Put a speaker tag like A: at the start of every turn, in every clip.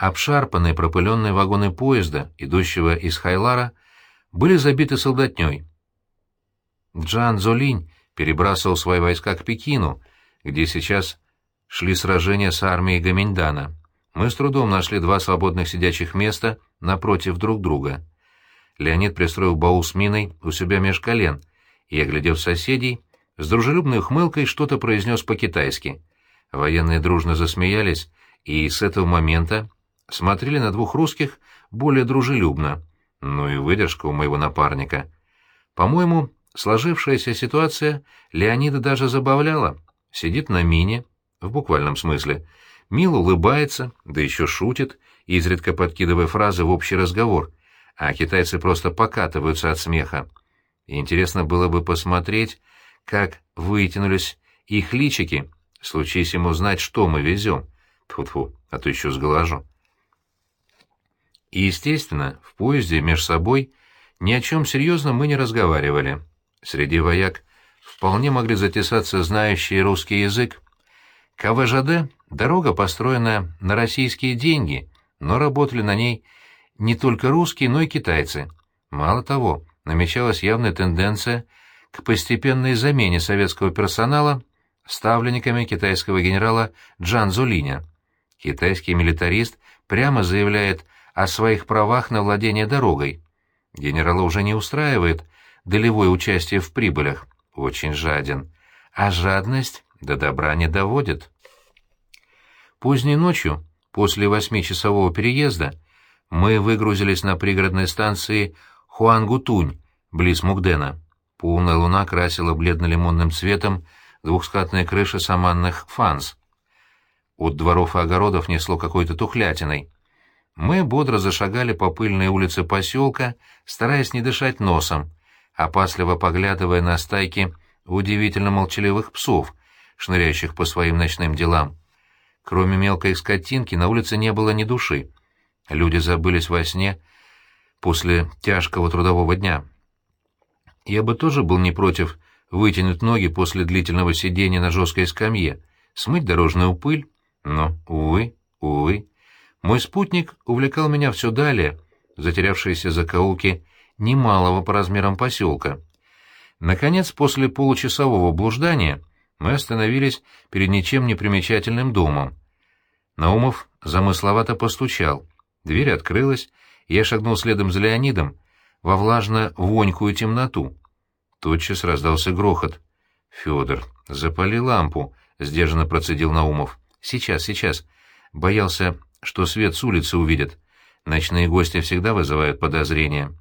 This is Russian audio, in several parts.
A: Обшарпанные пропыленные вагоны поезда, идущего из Хайлара, были забиты солдатней. Джан Золинь перебрасывал свои войска к Пекину, где сейчас шли сражения с армией Гаминьдана. Мы с трудом нашли два свободных сидячих места напротив друг друга. Леонид пристроил баул с миной у себя меж колен и, оглядев соседей, с дружелюбной ухмылкой что-то произнес по-китайски. Военные дружно засмеялись, и с этого момента смотрели на двух русских более дружелюбно. Ну и выдержка у моего напарника. По-моему, сложившаяся ситуация Леонида даже забавляла. Сидит на мине, в буквальном смысле, мило улыбается, да еще шутит, изредка подкидывая фразы в общий разговор, а китайцы просто покатываются от смеха. Интересно было бы посмотреть, как вытянулись их личики, случись ему знать, что мы везем. Тьфу-тьфу, а то еще сглажу. И, естественно, в поезде между собой ни о чем серьезном мы не разговаривали. Среди вояк вполне могли затесаться знающие русский язык. КВЖД — дорога, построенная на российские деньги, но работали на ней не только русские, но и китайцы. Мало того, намечалась явная тенденция к постепенной замене советского персонала ставленниками китайского генерала Джан Зулиня. Китайский милитарист прямо заявляет о своих правах на владение дорогой. Генерала уже не устраивает долевое участие в прибылях, очень жаден, а жадность до добра не доводит. Поздней ночью, после восьмичасового переезда, мы выгрузились на пригородной станции Хуангутунь, близ Мугдена. Полная луна красила бледно-лимонным цветом двухскатные крыши саманных фанс. От дворов и огородов несло какой-то тухлятиной. Мы бодро зашагали по пыльной улице поселка, стараясь не дышать носом, опасливо поглядывая на стайки удивительно молчаливых псов, шныряющих по своим ночным делам. Кроме мелкой скотинки на улице не было ни души. Люди забылись во сне после тяжкого трудового дня. Я бы тоже был не против вытянуть ноги после длительного сидения на жесткой скамье, смыть дорожную пыль, но, увы, увы. Мой спутник увлекал меня все далее, затерявшиеся закоулки немалого по размерам поселка. Наконец, после получасового блуждания, мы остановились перед ничем не примечательным домом. Наумов замысловато постучал. Дверь открылась, я шагнул следом за Леонидом во влажно-вонькую темноту. Тотчас раздался грохот. «Федор, запали лампу», — сдержанно процедил Наумов. «Сейчас, сейчас». Боялся, что свет с улицы увидят. Ночные гости всегда вызывают подозрения.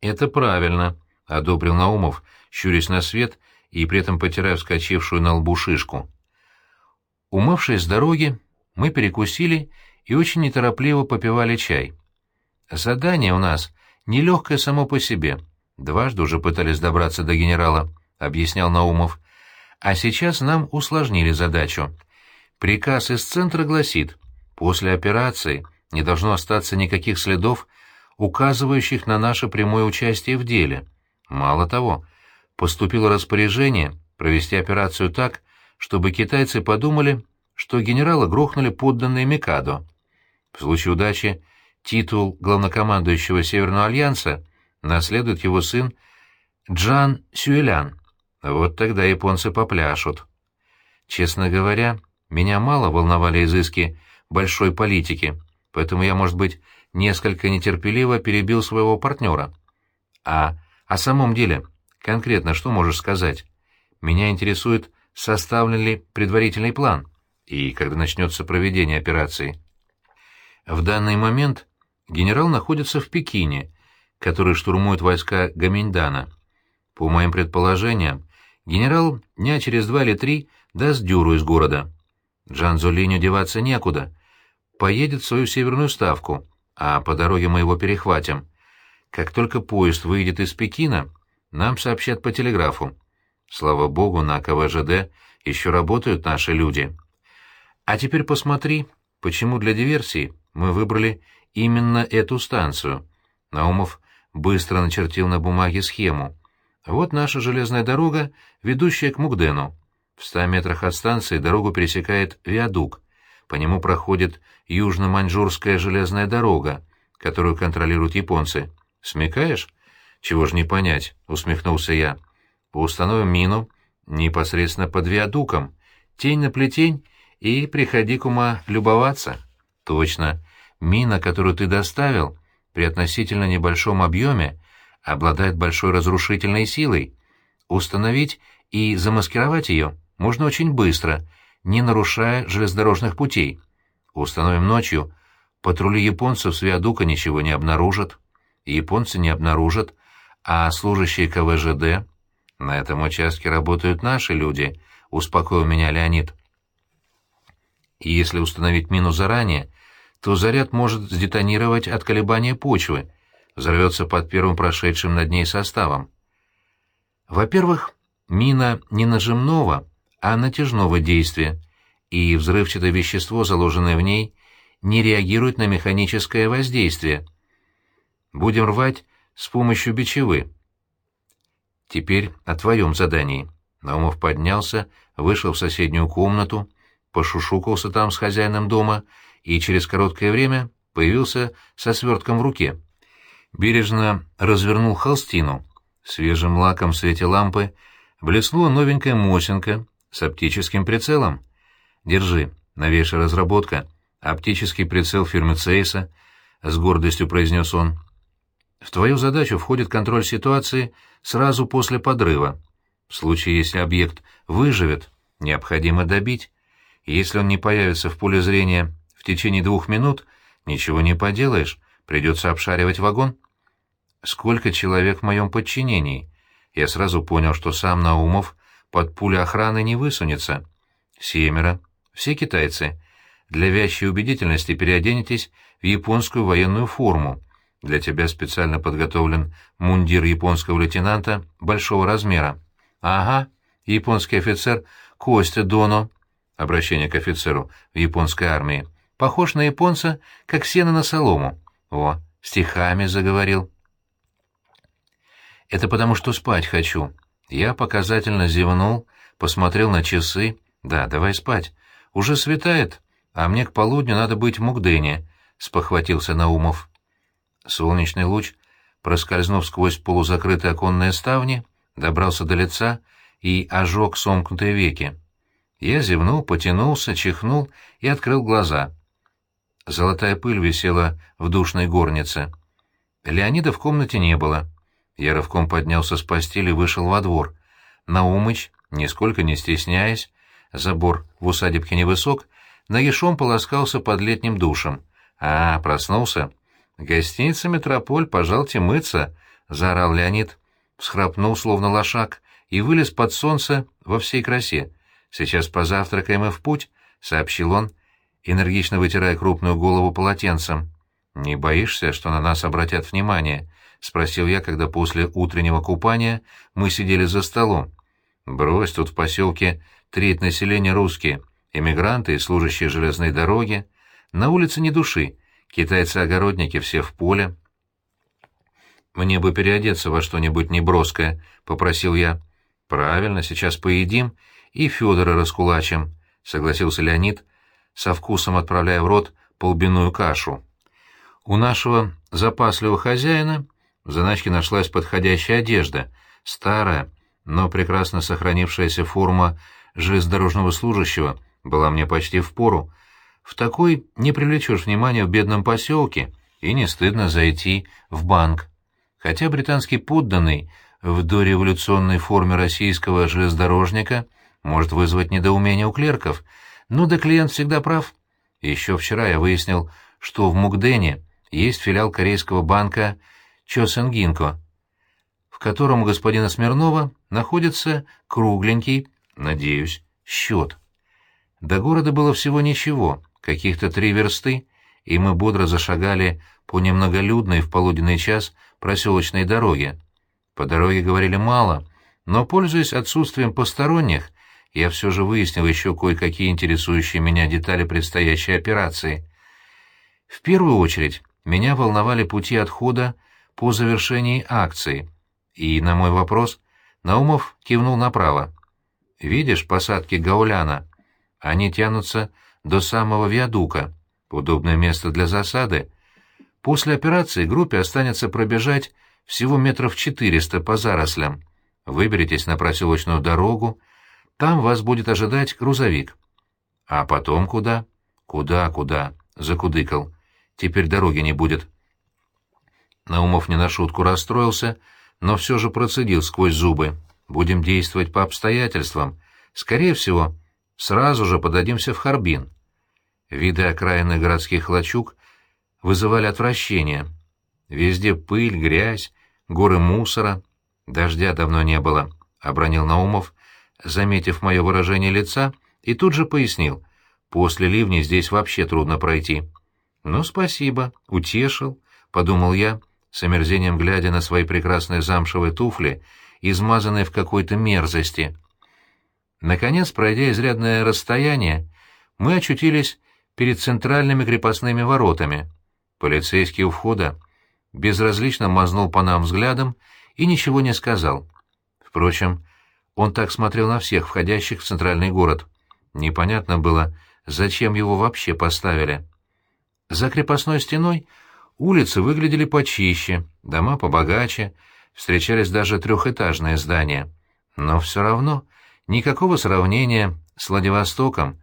A: «Это правильно», — одобрил Наумов, щурясь на свет и при этом потирая вскочившую на лбу шишку. Умывшись с дороги, мы перекусили и очень неторопливо попивали чай. Задание у нас нелегкое само по себе. Дважды уже пытались добраться до генерала, — объяснял Наумов. А сейчас нам усложнили задачу. Приказ из центра гласит, После операции не должно остаться никаких следов, указывающих на наше прямое участие в деле. Мало того, поступило распоряжение провести операцию так, чтобы китайцы подумали, что генерала грохнули подданные Микадо. В случае удачи титул главнокомандующего Северного Альянса наследует его сын Джан Сюэлян. Вот тогда японцы попляшут. Честно говоря, меня мало волновали изыски большой политики, поэтому я, может быть, несколько нетерпеливо перебил своего партнера. А о самом деле, конкретно что можешь сказать? Меня интересует, составлен ли предварительный план и когда начнется проведение операции. В данный момент генерал находится в Пекине, который штурмует войска Гаминьдана. По моим предположениям, генерал дня через два или три даст дюру из города. Джанзолиню деваться некуда. Поедет в свою северную ставку, а по дороге мы его перехватим. Как только поезд выйдет из Пекина, нам сообщат по телеграфу. Слава богу, на КВЖД еще работают наши люди. А теперь посмотри, почему для диверсии мы выбрали именно эту станцию. Наумов быстро начертил на бумаге схему. Вот наша железная дорога, ведущая к Мугдену. В ста метрах от станции дорогу пересекает виадук. По нему проходит Южно-Маньчжурская железная дорога, которую контролируют японцы. Смекаешь? Чего ж не понять, усмехнулся я. Установим мину непосредственно под виадуком. Тень на плетень и приходи к ума любоваться. Точно. Мина, которую ты доставил, при относительно небольшом объеме, обладает большой разрушительной силой. Установить и замаскировать ее можно очень быстро, не нарушая железнодорожных путей. Установим ночью, патрули японцев с виадука ничего не обнаружат. Японцы не обнаружат, а служащие КВЖД... На этом участке работают наши люди, успокоил меня Леонид. И если установить мину заранее, то заряд может сдетонировать от колебания почвы, взорвется под первым прошедшим над ней составом. Во-первых, мина не нажимного, а натяжного действия, и взрывчатое вещество, заложенное в ней, не реагирует на механическое воздействие. Будем рвать с помощью бичевы. Теперь о твоем задании. Наумов поднялся, вышел в соседнюю комнату, пошушукался там с хозяином дома и через короткое время появился со свертком в руке. Бережно развернул холстину. Свежим лаком в свете лампы блеснула новенькая мосинка с оптическим прицелом. «Держи, новейшая разработка, оптический прицел фирмы Цейса», — с гордостью произнес он. «В твою задачу входит контроль ситуации сразу после подрыва. В случае, если объект выживет, необходимо добить. Если он не появится в поле зрения в течение двух минут, ничего не поделаешь, придется обшаривать вагон». Сколько человек в моем подчинении? Я сразу понял, что сам Наумов под пули охраны не высунется. Семеро. Все китайцы. Для вящей убедительности переоденетесь в японскую военную форму. Для тебя специально подготовлен мундир японского лейтенанта большого размера. Ага, японский офицер Костя Доно. Обращение к офицеру в японской армии. Похож на японца, как сено на солому. О, стихами заговорил. Это потому, что спать хочу. Я показательно зевнул, посмотрел на часы. Да, давай спать. Уже светает, а мне к полудню надо быть в Мугдене, — спохватился Наумов. Солнечный луч, проскользнув сквозь полузакрытые оконные ставни, добрался до лица и ожег сомкнутые веки. Я зевнул, потянулся, чихнул и открыл глаза. Золотая пыль висела в душной горнице. Леонида в комнате не было. Я рывком поднялся с постели и вышел во двор. Наумыч, нисколько не стесняясь, забор в усадебке невысок, нагишом полоскался под летним душем. «А, проснулся?» «Гостиница «Метрополь», пожалуйте мыться», — заорал Леонид, всхрапнул, словно лошак, и вылез под солнце во всей красе. «Сейчас позавтракаем и в путь», — сообщил он, энергично вытирая крупную голову полотенцем. «Не боишься, что на нас обратят внимание?» — спросил я, когда после утреннего купания мы сидели за столом. «Брось, тут в поселке треть населения русские, эмигранты и служащие железной дороги. На улице ни души, китайцы-огородники все в поле». «Мне бы переодеться во что-нибудь неброское», — попросил я. «Правильно, сейчас поедим и Федора раскулачим», — согласился Леонид, со вкусом отправляя в рот полбиную кашу. У нашего запасливого хозяина в заначке нашлась подходящая одежда, старая, но прекрасно сохранившаяся форма железнодорожного служащего была мне почти в пору. В такой не привлечешь внимания в бедном поселке, и не стыдно зайти в банк. Хотя британский подданный в дореволюционной форме российского железнодорожника может вызвать недоумение у клерков, ну да клиент всегда прав. Еще вчера я выяснил, что в Мукдене есть филиал корейского банка Чосенгинко, в котором у господина Смирнова находится кругленький, надеюсь, счет. До города было всего ничего, каких-то три версты, и мы бодро зашагали по немноголюдной в полуденный час проселочной дороге. По дороге говорили мало, но, пользуясь отсутствием посторонних, я все же выяснил еще кое-какие интересующие меня детали предстоящей операции. В первую очередь меня волновали пути отхода по завершении акции, и на мой вопрос Наумов кивнул направо. «Видишь посадки Гауляна? Они тянутся до самого виадука. Удобное место для засады. После операции группе останется пробежать всего метров четыреста по зарослям. Выберитесь на проселочную дорогу, там вас будет ожидать грузовик. А потом куда? Куда, куда? Закудыкал. Теперь дороги не будет. Наумов не на шутку расстроился, но все же процедил сквозь зубы. Будем действовать по обстоятельствам. Скорее всего, сразу же подадимся в Харбин. Виды окраины городских лачуг вызывали отвращение. Везде пыль, грязь, горы мусора. Дождя давно не было, — обронил Наумов, заметив мое выражение лица, и тут же пояснил. После ливня здесь вообще трудно пройти. «Ну, спасибо, утешил», — подумал я, с омерзением глядя на свои прекрасные замшевые туфли, измазанные в какой-то мерзости. Наконец, пройдя изрядное расстояние, мы очутились перед центральными крепостными воротами. Полицейский у входа безразлично мазнул по нам взглядом и ничего не сказал. Впрочем, он так смотрел на всех входящих в центральный город. Непонятно было, зачем его вообще поставили. За крепостной стеной улицы выглядели почище, дома побогаче, встречались даже трехэтажные здания. Но все равно никакого сравнения с Владивостоком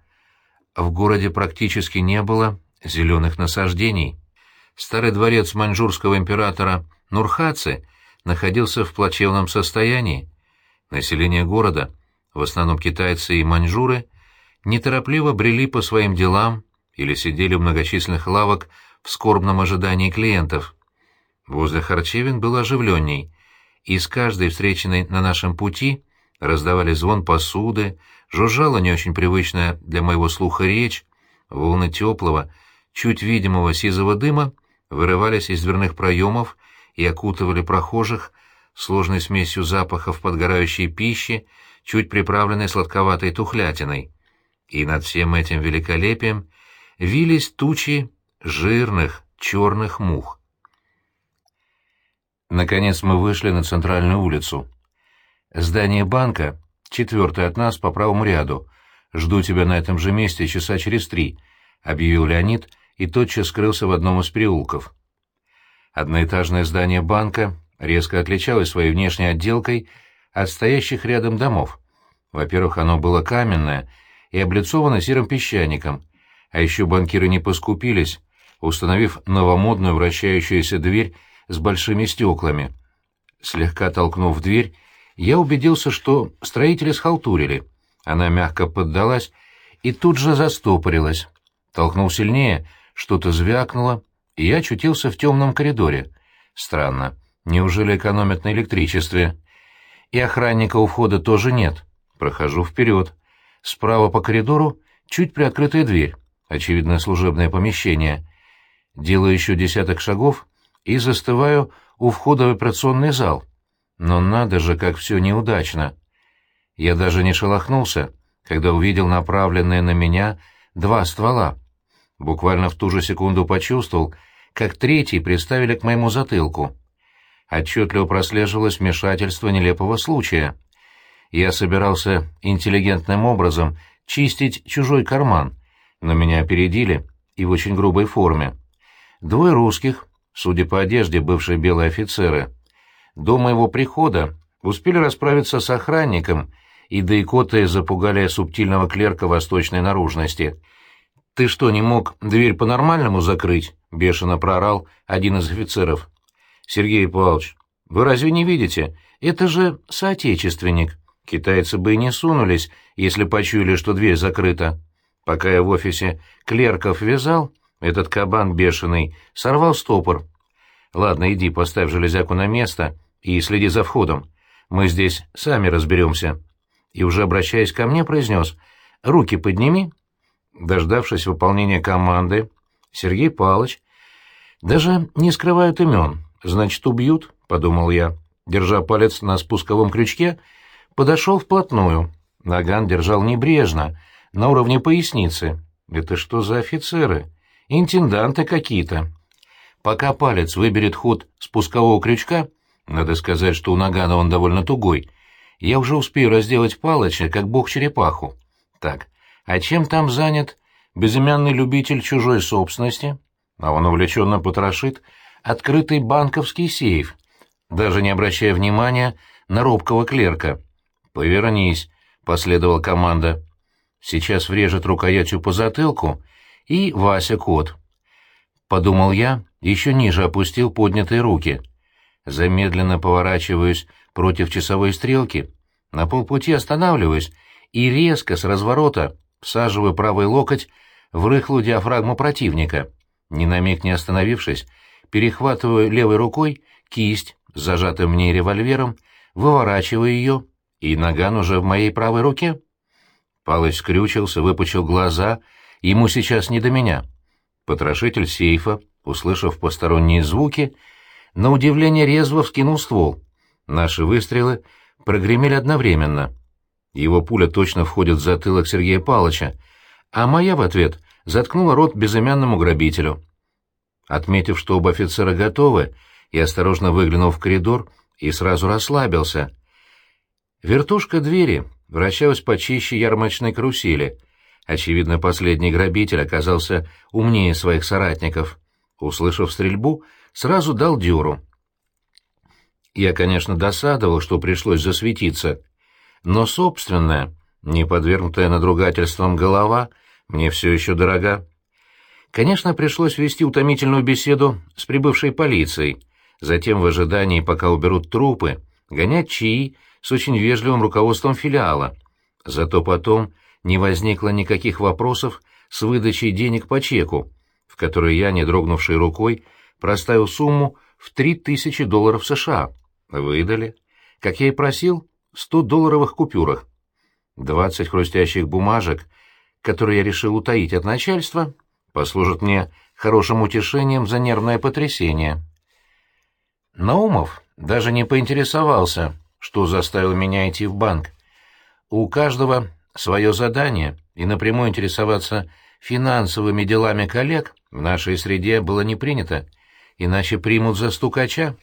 A: в городе практически не было зеленых насаждений. Старый дворец маньчжурского императора Нурхаци находился в плачевном состоянии. Население города, в основном китайцы и маньчжуры, неторопливо брели по своим делам или сидели у многочисленных лавок в скорбном ожидании клиентов. Возле харчевин было оживленней, и с каждой встреченной на нашем пути раздавали звон посуды, жужжала не очень привычная для моего слуха речь, волны теплого, чуть видимого сизого дыма вырывались из дверных проемов и окутывали прохожих сложной смесью запахов подгорающей пищи, чуть приправленной сладковатой тухлятиной. И над всем этим великолепием вились тучи жирных черных мух. Наконец мы вышли на центральную улицу. Здание банка четвертый от нас по правому ряду. Жду тебя на этом же месте часа через три», — объявил Леонид и тотчас скрылся в одном из переулков. Одноэтажное здание банка резко отличалось своей внешней отделкой от стоящих рядом домов. Во-первых, оно было каменное и облицовано серым песчаником, а еще банкиры не поскупились, установив новомодную вращающуюся дверь с большими стеклами. Слегка толкнув дверь, я убедился, что строители схалтурили. Она мягко поддалась и тут же застопорилась. Толкнул сильнее, что-то звякнуло, и я очутился в темном коридоре. Странно, неужели экономят на электричестве? И охранника у входа тоже нет. Прохожу вперед. Справа по коридору чуть приоткрытая дверь, очевидно, служебное помещение. Делаю еще десяток шагов и застываю у входа в операционный зал — но надо же, как все неудачно. Я даже не шелохнулся, когда увидел направленные на меня два ствола. Буквально в ту же секунду почувствовал, как третий приставили к моему затылку. Отчетливо прослеживалось вмешательство нелепого случая. Я собирался интеллигентным образом чистить чужой карман, но меня опередили и в очень грубой форме. Двое русских, судя по одежде, бывшие белые офицеры — до моего прихода успели расправиться с охранником, и да икоты запугали субтильного клерка восточной наружности. «Ты что, не мог дверь по-нормальному закрыть?» — бешено проорал один из офицеров. «Сергей Павлович, вы разве не видите? Это же соотечественник. Китайцы бы и не сунулись, если почуяли, что дверь закрыта. Пока я в офисе клерков вязал, этот кабан бешеный сорвал стопор. Ладно, иди, поставь железяку на место и следи за входом. Мы здесь сами разберемся. И уже обращаясь ко мне, произнес «Руки подними». Дождавшись выполнения команды, Сергей Палыч даже не скрывают имен, значит, убьют, — подумал я. Держа палец на спусковом крючке, подошел вплотную. Наган держал небрежно, на уровне поясницы. Это что за офицеры? Интенданты какие-то. Пока палец выберет ход спускового крючка, надо сказать, что у Нагана он довольно тугой. Я уже успею разделать Палыча, как бог черепаху. Так, а чем там занят безымянный любитель чужой собственности, а он увлеченно потрошит открытый банковский сейф, даже не обращая внимания на робкого клерка. «Повернись», — последовала команда. «Сейчас врежет рукоятью по затылку, и Вася кот». Подумал я, еще ниже опустил поднятые руки. Замедленно поворачиваюсь против часовой стрелки, на полпути останавливаюсь и резко с разворота всаживаю правый локоть в рыхлую диафрагму противника. Ни на миг не остановившись, перехватываю левой рукой кисть зажатым в ней револьвером, выворачиваю ее, и наган уже в моей правой руке. Палыч скрючился, выпучил глаза, ему сейчас не до меня. Потрошитель сейфа, услышав посторонние звуки, на удивление резво вскинул ствол. Наши выстрелы прогремели одновременно. Его пуля точно входит в затылок Сергея Палыча, а моя в ответ заткнула рот безымянному грабителю. Отметив, что оба офицера готовы, я осторожно выглянул в коридор и сразу расслабился. Вертушка двери вращалась почище ярмарочной карусели. Очевидно, последний грабитель оказался умнее своих соратников. Услышав стрельбу, сразу дал дёру. Я, конечно, досадовал, что пришлось засветиться, но собственная, не подвергнутая надругательствам голова, мне все еще дорога. Конечно, пришлось вести утомительную беседу с прибывшей полицией, затем в ожидании, пока уберут трупы, гонять чаи с очень вежливым руководством филиала. Зато потом не возникло никаких вопросов с выдачей денег по чеку, в который я, не дрогнувшей рукой, проставил сумму в три тысячи долларов США. Выдали. Как я и просил, сто долларовых купюрах. Двадцать хрустящих бумажек, которые я решил утаить от начальства, послужат мне хорошим утешением за нервное потрясение. Наумов даже не поинтересовался, что заставил меня идти в банк. У каждого свое задание, и напрямую интересоваться финансовыми делами коллег в нашей среде было не принято, иначе примут за стукача.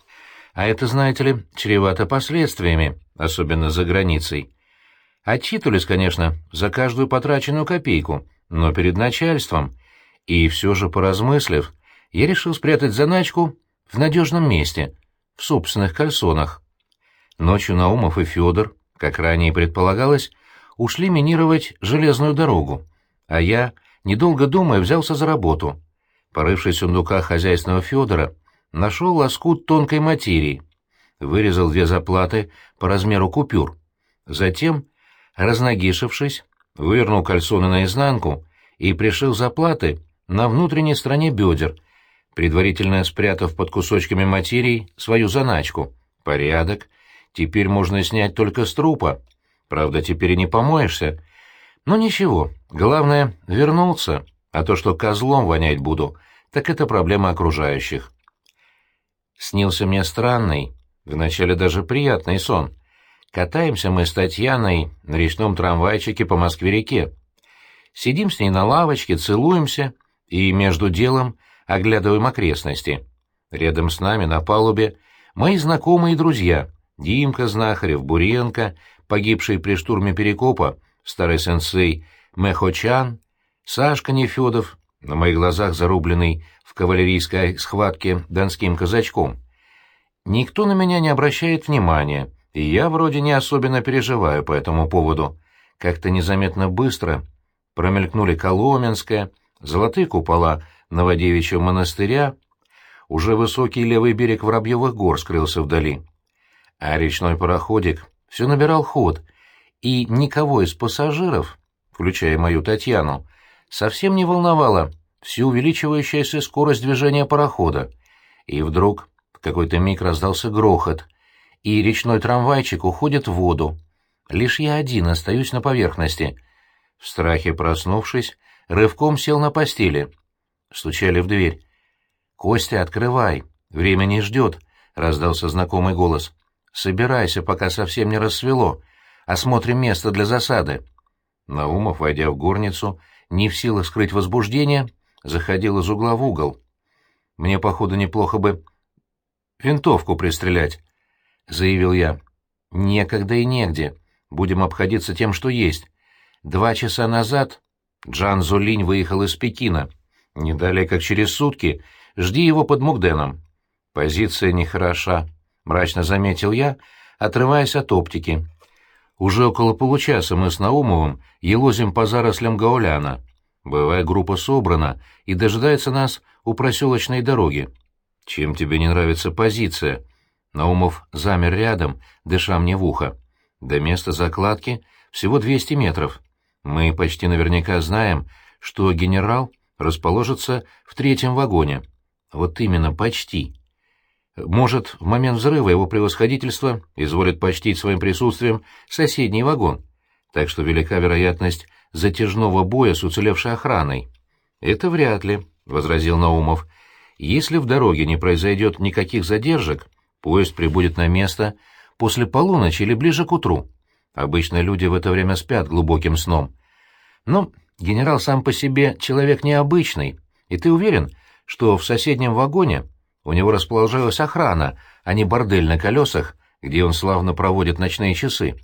A: А это, знаете ли, чревато последствиями, особенно за границей. Отчитывались, конечно, за каждую потраченную копейку, но перед начальством. И все же, поразмыслив, я решил спрятать заначку в надежном месте, в собственных кальсонах. Ночью Наумов и Федор, как ранее предполагалось, ушли минировать железную дорогу, а я, недолго думая, взялся за работу. Порывшись в сундуках хозяйственного Федора, нашел лоскут тонкой материи, вырезал две заплаты по размеру купюр. Затем, разногишившись, вывернул кальсоны наизнанку и пришил заплаты на внутренней стороне бедер, предварительно спрятав под кусочками материи свою заначку. Порядок. Теперь можно снять только с трупа. Правда, теперь и не помоешься. Но ничего, главное — вернуться, а то, что козлом вонять буду, так это проблема окружающих. Снился мне странный, вначале даже приятный сон. Катаемся мы с Татьяной на речном трамвайчике по Москве-реке. Сидим с ней на лавочке, целуемся и между делом оглядываем окрестности. Рядом с нами на палубе мои знакомые друзья — Димка Знахарев, Буренко, погибший при штурме Перекопа, старый сенсей Мехочан, Сашка Нефедов, на моих глазах зарубленный в кавалерийской схватке донским казачком. Никто на меня не обращает внимания, и я вроде не особенно переживаю по этому поводу. Как-то незаметно быстро промелькнули Коломенская, золотые купола Новодевичьего монастыря, уже высокий левый берег Воробьевых гор скрылся вдали. А речной пароходик все набирал ход, и никого из пассажиров, включая мою Татьяну, совсем не волновала всю увеличивающаяся скорость движения парохода. И вдруг в какой-то миг раздался грохот, и речной трамвайчик уходит в воду. Лишь я один остаюсь на поверхности. В страхе проснувшись, рывком сел на постели. Стучали в дверь. «Костя, открывай! Время не ждет!» — раздался знакомый голос. «Собирайся, пока совсем не рассвело. Осмотрим место для засады». Наумов, войдя в горницу, не в силах скрыть возбуждение, заходил из угла в угол. «Мне, походу, неплохо бы винтовку пристрелять», — заявил я. «Некогда и негде. Будем обходиться тем, что есть. Два часа назад Джан Золинь выехал из Пекина. Не далее, как через сутки, жди его под Мугденом. Позиция нехороша, — мрачно заметил я, отрываясь от оптики. Уже около получаса мы с Наумовым елозим по зарослям Гауляна. Боевая группа собрана и дожидается нас у проселочной дороги. Чем тебе не нравится позиция? Наумов замер рядом, дыша мне в ухо. До места закладки всего 200 метров. Мы почти наверняка знаем, что генерал расположится в третьем вагоне. Вот именно, почти. Может, в момент взрыва его превосходительство изволит почтить своим присутствием соседний вагон, так что велика вероятность затяжного боя с уцелевшей охраной. «Это вряд ли», — возразил Наумов. «Если в дороге не произойдет никаких задержек, поезд прибудет на место после полуночи или ближе к утру. Обычно люди в это время спят глубоким сном. Но генерал сам по себе человек необычный, и ты уверен, что в соседнем вагоне у него расположилась охрана, а не бордель на колесах, где он славно проводит ночные часы.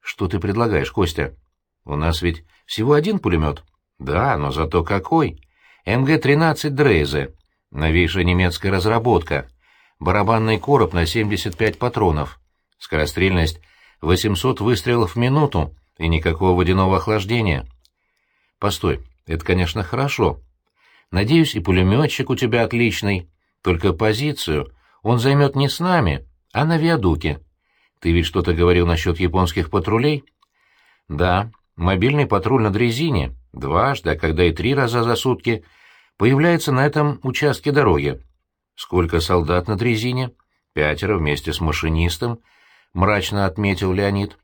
A: Что ты предлагаешь, Костя? У нас ведь всего один пулемет. Да, но зато какой. МГ-13 Дрейзе. Новейшая немецкая разработка. Барабанный короб на 75 патронов. Скорострельность 800 выстрелов в минуту и никакого водяного охлаждения. Постой, это, конечно, хорошо. Надеюсь, и пулеметчик у тебя отличный. Только позицию он займет не с нами, а на виадуке. Ты ведь что-то говорил насчет японских патрулей? Да, мобильный патруль на дрезине, дважды, а когда и три раза за сутки, появляется на этом участке дороги. Сколько солдат на дрезине? Пятеро вместе с машинистом, мрачно отметил Леонид.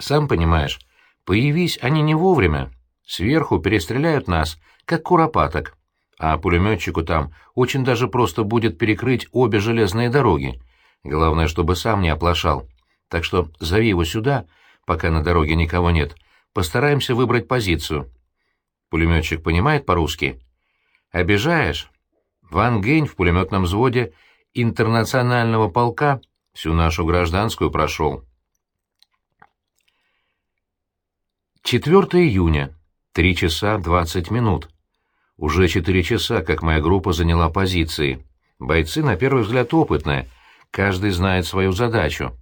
A: Сам понимаешь, появись они не вовремя, сверху перестреляют нас, как куропаток а пулеметчику там очень даже просто будет перекрыть обе железные дороги. Главное, чтобы сам не оплошал. Так что зови его сюда, пока на дороге никого нет. Постараемся выбрать позицию. Пулеметчик понимает по-русски? Обижаешь? Ван Гейн в пулеметном взводе интернационального полка всю нашу гражданскую прошел. 4 июня, 3 часа 20 минут. Уже четыре часа, как моя группа заняла позиции. Бойцы, на первый взгляд, опытные, каждый знает свою задачу.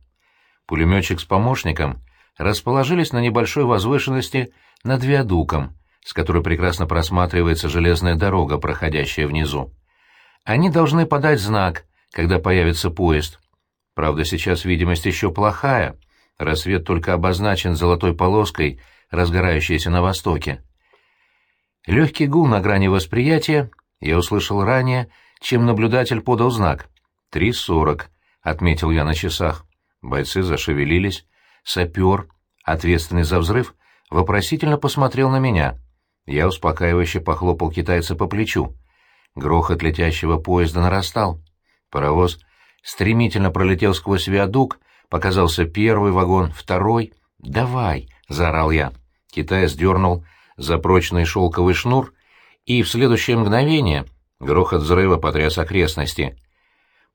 A: Пулеметчик с помощником расположились на небольшой возвышенности над виадуком, с которой прекрасно просматривается железная дорога, проходящая внизу. Они должны подать знак, когда появится поезд. Правда, сейчас видимость еще плохая, рассвет только обозначен золотой полоской, разгорающейся на востоке. Легкий гул на грани восприятия я услышал ранее, чем наблюдатель подал знак. «Три сорок», — отметил я на часах. Бойцы зашевелились. Сапер, ответственный за взрыв, вопросительно посмотрел на меня. Я успокаивающе похлопал китайца по плечу. Грохот летящего поезда нарастал. Паровоз стремительно пролетел сквозь виадук, показался первый вагон, второй. «Давай!» — заорал я. Китаец дернул за прочный шелковый шнур, и в следующее мгновение грохот взрыва потряс окрестности.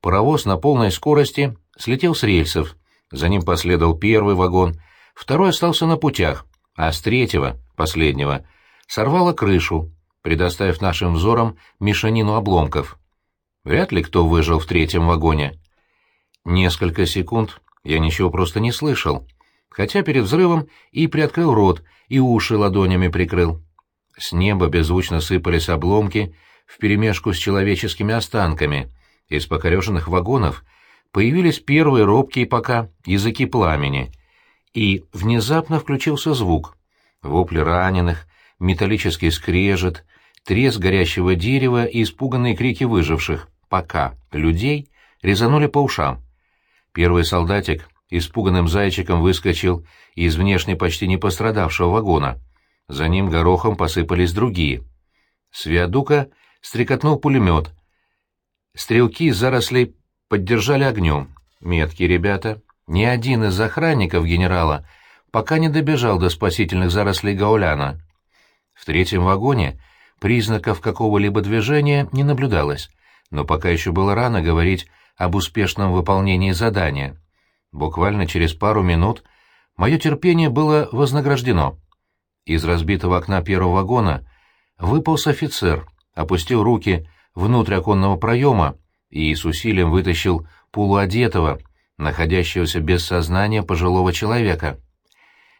A: Паровоз на полной скорости слетел с рельсов, за ним последовал первый вагон, второй остался на путях, а с третьего, последнего, сорвало крышу, предоставив нашим взорам мешанину обломков. Вряд ли кто выжил в третьем вагоне. Несколько секунд я ничего просто не слышал хотя перед взрывом и приоткрыл рот, и уши ладонями прикрыл. С неба беззвучно сыпались обломки вперемешку с человеческими останками. Из покореженных вагонов появились первые робкие пока языки пламени. И внезапно включился звук. Вопли раненых, металлический скрежет, треск горящего дерева и испуганные крики выживших, пока, людей, резанули по ушам. Первый солдатик испуганным зайчиком выскочил из внешне почти не пострадавшего вагона. За ним горохом посыпались другие. С виадука стрекотнул пулемет. Стрелки из зарослей поддержали огнем. Меткие ребята. Ни один из охранников генерала пока не добежал до спасительных зарослей Гауляна. В третьем вагоне признаков какого-либо движения не наблюдалось, но пока еще было рано говорить об успешном выполнении задания. Буквально через пару минут мое терпение было вознаграждено. из разбитого окна первого вагона выполз офицер, опустил руки внутрь оконного проема и с усилием вытащил полуодетого, находящегося без сознания пожилого человека.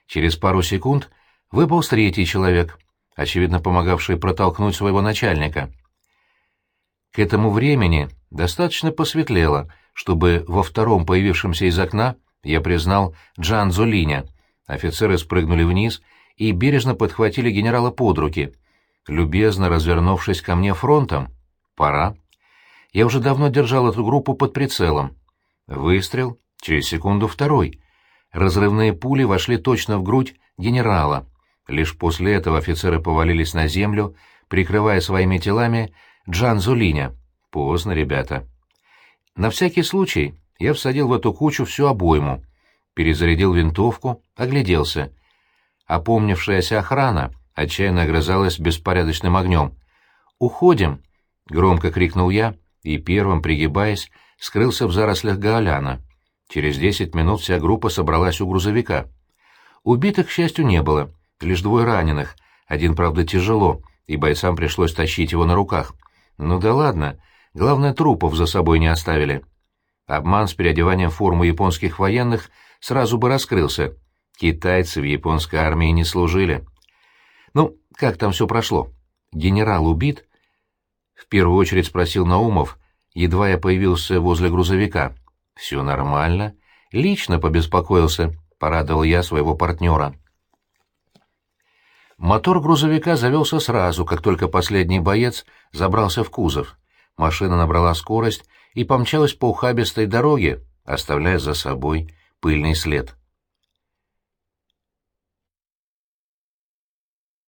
A: Через пару секунд выполз третий человек, очевидно помогавший протолкнуть своего начальника. К этому времени достаточно посветлело, чтобы во втором появившемся из окна я признал Джан Золиня. Офицеры спрыгнули вниз и бережно подхватили генерала под руки, любезно развернувшись ко мне фронтом. «Пора». Я уже давно держал эту группу под прицелом. Выстрел, через секунду второй. Разрывные пули вошли точно в грудь генерала. Лишь после этого офицеры повалились на землю, прикрывая своими телами Джан Зулиня. Поздно, ребята. На всякий случай я всадил в эту кучу всю обойму, перезарядил винтовку, огляделся. Опомнившаяся охрана отчаянно огрызалась беспорядочным огнем. «Уходим!» — громко крикнул я и, первым пригибаясь, скрылся в зарослях Гаоляна. Через десять минут вся группа собралась у грузовика. Убитых, к счастью, не было, лишь двое раненых, один, правда, тяжело, и бойцам пришлось тащить его на руках. Ну да ладно, главное, трупов за собой не оставили. Обман с переодеванием формы японских военных сразу бы раскрылся. Китайцы в японской армии не служили. Ну, как там все прошло? Генерал убит? В первую очередь спросил Наумов, едва я появился возле грузовика. Все нормально. Лично побеспокоился, порадовал я своего партнера. Мотор грузовика завелся сразу, как только последний боец забрался в кузов. Машина набрала скорость и помчалась по ухабистой дороге, оставляя за собой пыльный след.